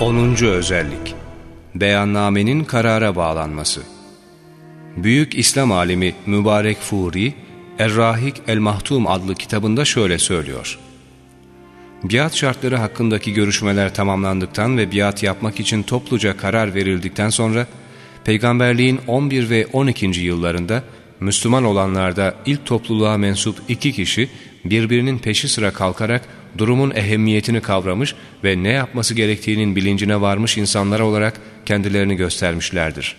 Onuncu özellik Beyannamenin karara bağlanması Büyük İslam alimi Mübarek Furi, Er-Rahik El-Mahtum adlı kitabında şöyle söylüyor. Biat şartları hakkındaki görüşmeler tamamlandıktan ve biat yapmak için topluca karar verildikten sonra, peygamberliğin 11 ve 12. yıllarında Müslüman olanlarda ilk topluluğa mensup iki kişi birbirinin peşi sıra kalkarak durumun ehemmiyetini kavramış ve ne yapması gerektiğinin bilincine varmış insanlar olarak kendilerini göstermişlerdir.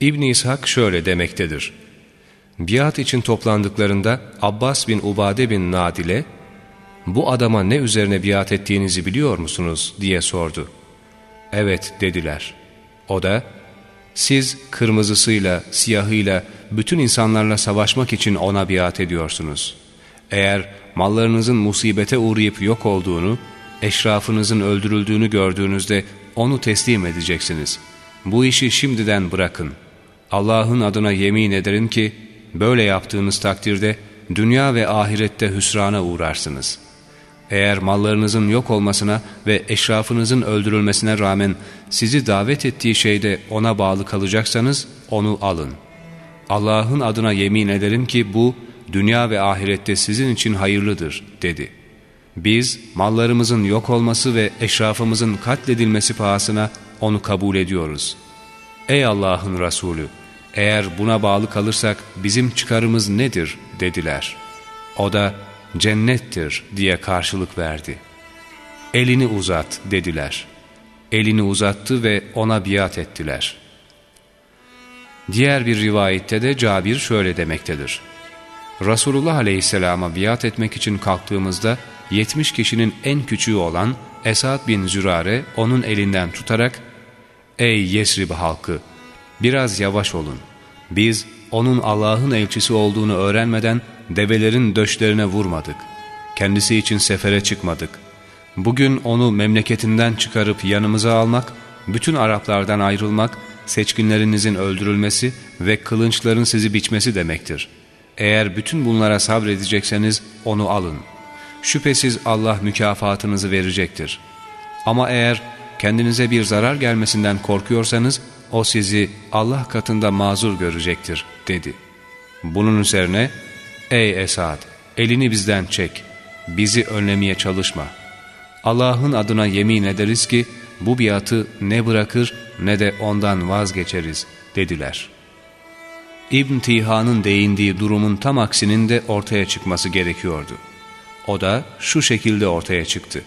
İbn İshak şöyle demektedir. Biat için toplandıklarında Abbas bin Ubade bin Nadile, ''Bu adama ne üzerine biat ettiğinizi biliyor musunuz?'' diye sordu. ''Evet'' dediler. O da, ''Siz kırmızısıyla, siyahıyla, bütün insanlarla savaşmak için ona biat ediyorsunuz. Eğer mallarınızın musibete uğrayıp yok olduğunu, eşrafınızın öldürüldüğünü gördüğünüzde onu teslim edeceksiniz. Bu işi şimdiden bırakın. Allah'ın adına yemin ederim ki, böyle yaptığınız takdirde dünya ve ahirette hüsrana uğrarsınız. Eğer mallarınızın yok olmasına ve eşrafınızın öldürülmesine rağmen sizi davet ettiği şeyde ona bağlı kalacaksanız onu alın. Allah'ın adına yemin ederim ki bu, dünya ve ahirette sizin için hayırlıdır dedi. Biz mallarımızın yok olması ve eşrafımızın katledilmesi pahasına onu kabul ediyoruz. Ey Allah'ın Resulü! Eğer buna bağlı kalırsak bizim çıkarımız nedir dediler. O da cennettir diye karşılık verdi. Elini uzat dediler. Elini uzattı ve ona biat ettiler. Diğer bir rivayette de Cabir şöyle demektedir. Resulullah Aleyhisselam'a biat etmek için kalktığımızda 70 kişinin en küçüğü olan Esad bin Zürare onun elinden tutarak ''Ey Yesrib halkı! Biraz yavaş olun. Biz onun Allah'ın elçisi olduğunu öğrenmeden develerin döşlerine vurmadık. Kendisi için sefere çıkmadık. Bugün onu memleketinden çıkarıp yanımıza almak, bütün Araplardan ayrılmak, seçkinlerinizin öldürülmesi ve kılınçların sizi biçmesi demektir.'' Eğer bütün bunlara sabredecekseniz onu alın. Şüphesiz Allah mükafatınızı verecektir. Ama eğer kendinize bir zarar gelmesinden korkuyorsanız o sizi Allah katında mazur görecektir dedi. Bunun üzerine ey Esad elini bizden çek bizi önlemeye çalışma. Allah'ın adına yemin ederiz ki bu biatı ne bırakır ne de ondan vazgeçeriz dediler.'' İbn Tiha'nın değindiği durumun tam aksinin de ortaya çıkması gerekiyordu. O da şu şekilde ortaya çıktı.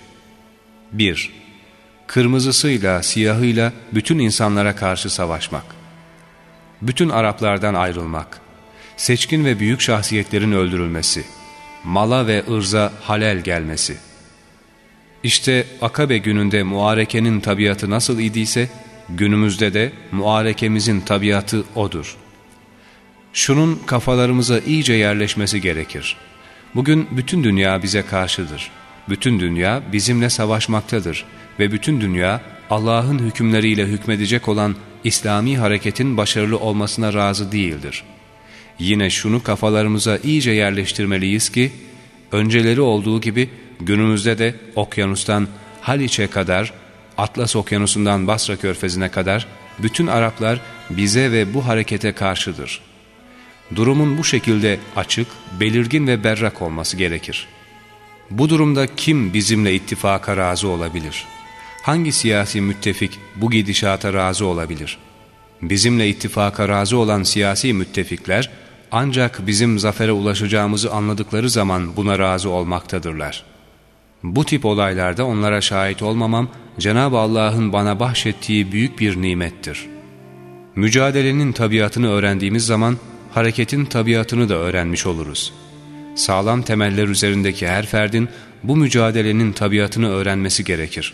1. Kırmızısıyla, siyahıyla bütün insanlara karşı savaşmak. Bütün Araplardan ayrılmak. Seçkin ve büyük şahsiyetlerin öldürülmesi. Mala ve ırza halel gelmesi. İşte Akabe gününde muarekenin tabiatı nasıl idiyse, günümüzde de muarekemizin tabiatı odur.'' Şunun kafalarımıza iyice yerleşmesi gerekir. Bugün bütün dünya bize karşıdır. Bütün dünya bizimle savaşmaktadır ve bütün dünya Allah'ın hükümleriyle hükmedecek olan İslami hareketin başarılı olmasına razı değildir. Yine şunu kafalarımıza iyice yerleştirmeliyiz ki, önceleri olduğu gibi günümüzde de okyanustan Haliç'e kadar, Atlas okyanusundan Basra körfezine kadar bütün Araplar bize ve bu harekete karşıdır.'' Durumun bu şekilde açık, belirgin ve berrak olması gerekir. Bu durumda kim bizimle ittifaka razı olabilir? Hangi siyasi müttefik bu gidişata razı olabilir? Bizimle ittifaka razı olan siyasi müttefikler ancak bizim zafere ulaşacağımızı anladıkları zaman buna razı olmaktadırlar. Bu tip olaylarda onlara şahit olmamam Cenab-ı Allah'ın bana bahşettiği büyük bir nimettir. Mücadelenin tabiatını öğrendiğimiz zaman hareketin tabiatını da öğrenmiş oluruz. Sağlam temeller üzerindeki her ferdin bu mücadelenin tabiatını öğrenmesi gerekir.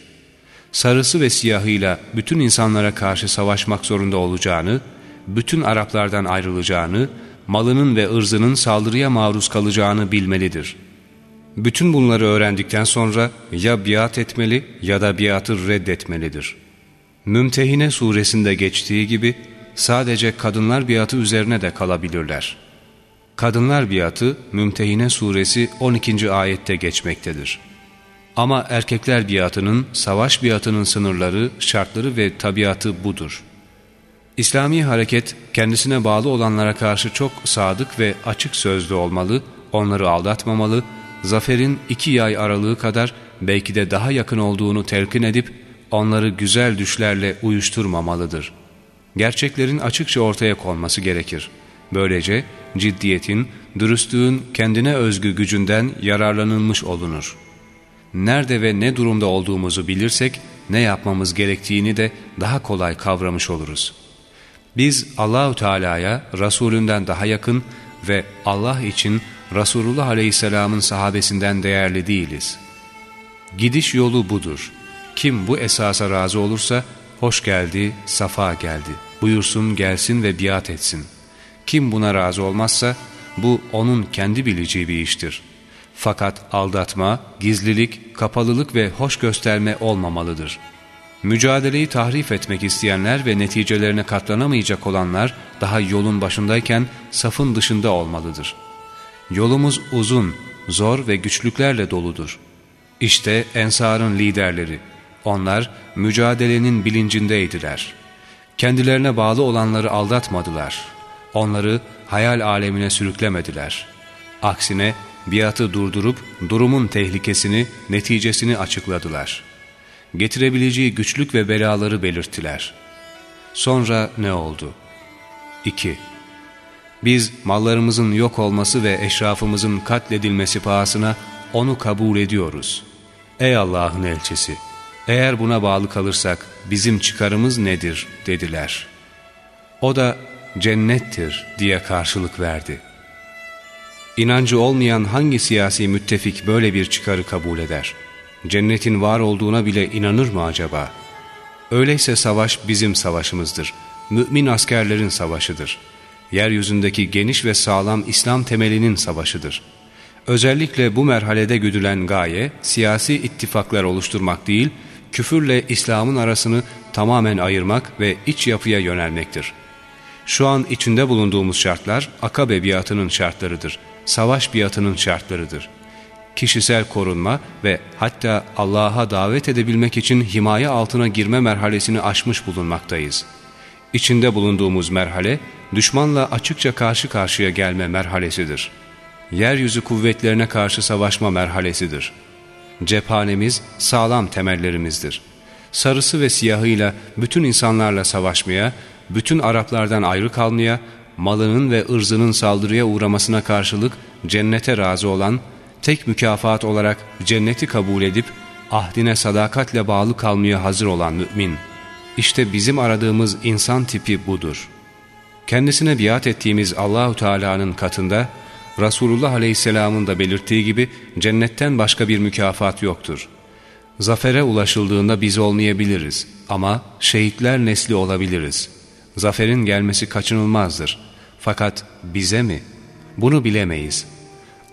Sarısı ve siyahıyla bütün insanlara karşı savaşmak zorunda olacağını, bütün Araplardan ayrılacağını, malının ve ırzının saldırıya maruz kalacağını bilmelidir. Bütün bunları öğrendikten sonra ya biat etmeli ya da biatı reddetmelidir. Mümtehine suresinde geçtiği gibi, sadece kadınlar biatı üzerine de kalabilirler. Kadınlar biatı Mümtehine suresi 12. ayette geçmektedir. Ama erkekler biatının, savaş biatının sınırları, şartları ve tabiatı budur. İslami hareket kendisine bağlı olanlara karşı çok sadık ve açık sözlü olmalı, onları aldatmamalı, zaferin iki yay aralığı kadar belki de daha yakın olduğunu telkin edip onları güzel düşlerle uyuşturmamalıdır. Gerçeklerin açıkça ortaya konması gerekir. Böylece ciddiyetin, dürüstlüğün kendine özgü gücünden yararlanılmış olunur. Nerede ve ne durumda olduğumuzu bilirsek ne yapmamız gerektiğini de daha kolay kavramış oluruz. Biz Allahü Teala'ya Resulünden daha yakın ve Allah için Resulullah Aleyhisselam'ın sahabesinden değerli değiliz. Gidiş yolu budur. Kim bu esasa razı olursa hoş geldi, safa geldi. Buyursun gelsin ve biat etsin. Kim buna razı olmazsa bu onun kendi bileceği bir iştir. Fakat aldatma, gizlilik, kapalılık ve hoş gösterme olmamalıdır. Mücadeleyi tahrif etmek isteyenler ve neticelerine katlanamayacak olanlar daha yolun başındayken safın dışında olmalıdır. Yolumuz uzun, zor ve güçlüklerle doludur. İşte Ensar'ın liderleri. Onlar mücadelenin bilincindeydiler. Kendilerine bağlı olanları aldatmadılar. Onları hayal alemine sürüklemediler. Aksine biatı durdurup durumun tehlikesini, neticesini açıkladılar. Getirebileceği güçlük ve belaları belirttiler. Sonra ne oldu? 2. Biz mallarımızın yok olması ve eşrafımızın katledilmesi pahasına onu kabul ediyoruz. Ey Allah'ın elçisi! Eğer buna bağlı kalırsak bizim çıkarımız nedir dediler. O da cennettir diye karşılık verdi. İnancı olmayan hangi siyasi müttefik böyle bir çıkarı kabul eder? Cennetin var olduğuna bile inanır mı acaba? Öyleyse savaş bizim savaşımızdır. Mümin askerlerin savaşıdır. Yeryüzündeki geniş ve sağlam İslam temelinin savaşıdır. Özellikle bu merhalede güdülen gaye siyasi ittifaklar oluşturmak değil, küfürle İslam'ın arasını tamamen ayırmak ve iç yapıya yönelmektir. Şu an içinde bulunduğumuz şartlar akabe biatının şartlarıdır, savaş biatının şartlarıdır. Kişisel korunma ve hatta Allah'a davet edebilmek için himaye altına girme merhalesini aşmış bulunmaktayız. İçinde bulunduğumuz merhale, düşmanla açıkça karşı karşıya gelme merhalesidir. Yeryüzü kuvvetlerine karşı savaşma merhalesidir. Cephanemiz sağlam temellerimizdir. Sarısı ve siyahıyla bütün insanlarla savaşmaya, bütün Araplardan ayrı kalmaya, malının ve ırzının saldırıya uğramasına karşılık cennete razı olan, tek mükafat olarak cenneti kabul edip ahdine sadakatle bağlı kalmaya hazır olan mümin. İşte bizim aradığımız insan tipi budur. Kendisine biat ettiğimiz Allahu Teala'nın katında Resulullah Aleyhisselam'ın da belirttiği gibi cennetten başka bir mükafat yoktur. Zafere ulaşıldığında biz olmayabiliriz ama şehitler nesli olabiliriz. Zaferin gelmesi kaçınılmazdır. Fakat bize mi? Bunu bilemeyiz.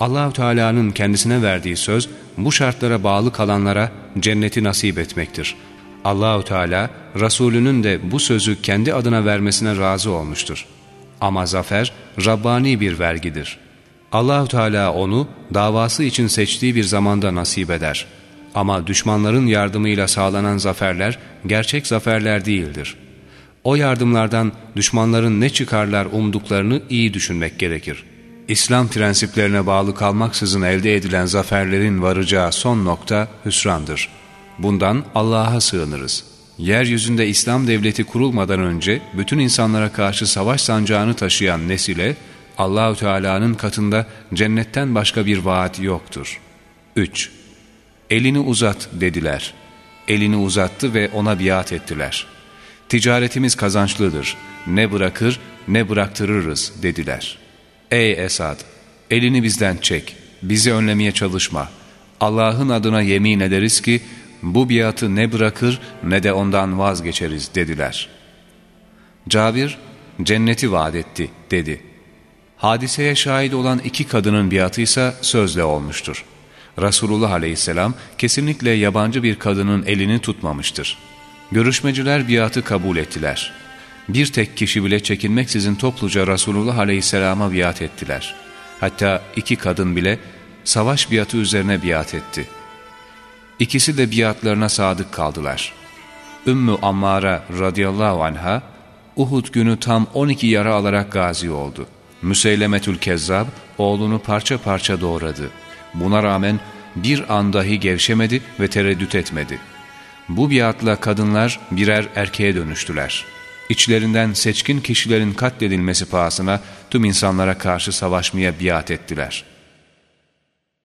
Allahu Teala'nın kendisine verdiği söz bu şartlara bağlı kalanlara cenneti nasip etmektir. Allahu Teala Resulünün de bu sözü kendi adına vermesine razı olmuştur. Ama zafer Rabbani bir vergidir. Allahu Teala onu davası için seçtiği bir zamanda nasip eder. Ama düşmanların yardımıyla sağlanan zaferler gerçek zaferler değildir. O yardımlardan düşmanların ne çıkarlar umduklarını iyi düşünmek gerekir. İslam prensiplerine bağlı kalmaksızın elde edilen zaferlerin varacağı son nokta hüsrandır. Bundan Allah'a sığınırız. Yeryüzünde İslam devleti kurulmadan önce bütün insanlara karşı savaş sancağını taşıyan nesile Allahü Teala'nın katında cennetten başka bir vaat yoktur. 3. Elini uzat dediler. Elini uzattı ve ona biat ettiler. Ticaretimiz kazançlıdır. Ne bırakır ne bıraktırırız dediler. Ey Esad! Elini bizden çek. Bizi önlemeye çalışma. Allah'ın adına yemin ederiz ki bu biatı ne bırakır ne de ondan vazgeçeriz dediler. Cabir cenneti vaat etti dedi. Hadiseye şahit olan iki kadının biatı ise sözle olmuştur. Resulullah aleyhisselam kesinlikle yabancı bir kadının elini tutmamıştır. Görüşmeciler biatı kabul ettiler. Bir tek kişi bile çekinmeksizin topluca Resulullah aleyhisselama biat ettiler. Hatta iki kadın bile savaş biatı üzerine biat etti. İkisi de biatlarına sadık kaldılar. Ümmü Ammara radıyallahu anha, Uhud günü tam 12 yara alarak gazi oldu. Müseylemetül Kezzab oğlunu parça parça doğradı. Buna rağmen bir an dahi gevşemedi ve tereddüt etmedi. Bu biatla kadınlar birer erkeğe dönüştüler. İçlerinden seçkin kişilerin katledilmesi pahasına tüm insanlara karşı savaşmaya biat ettiler.''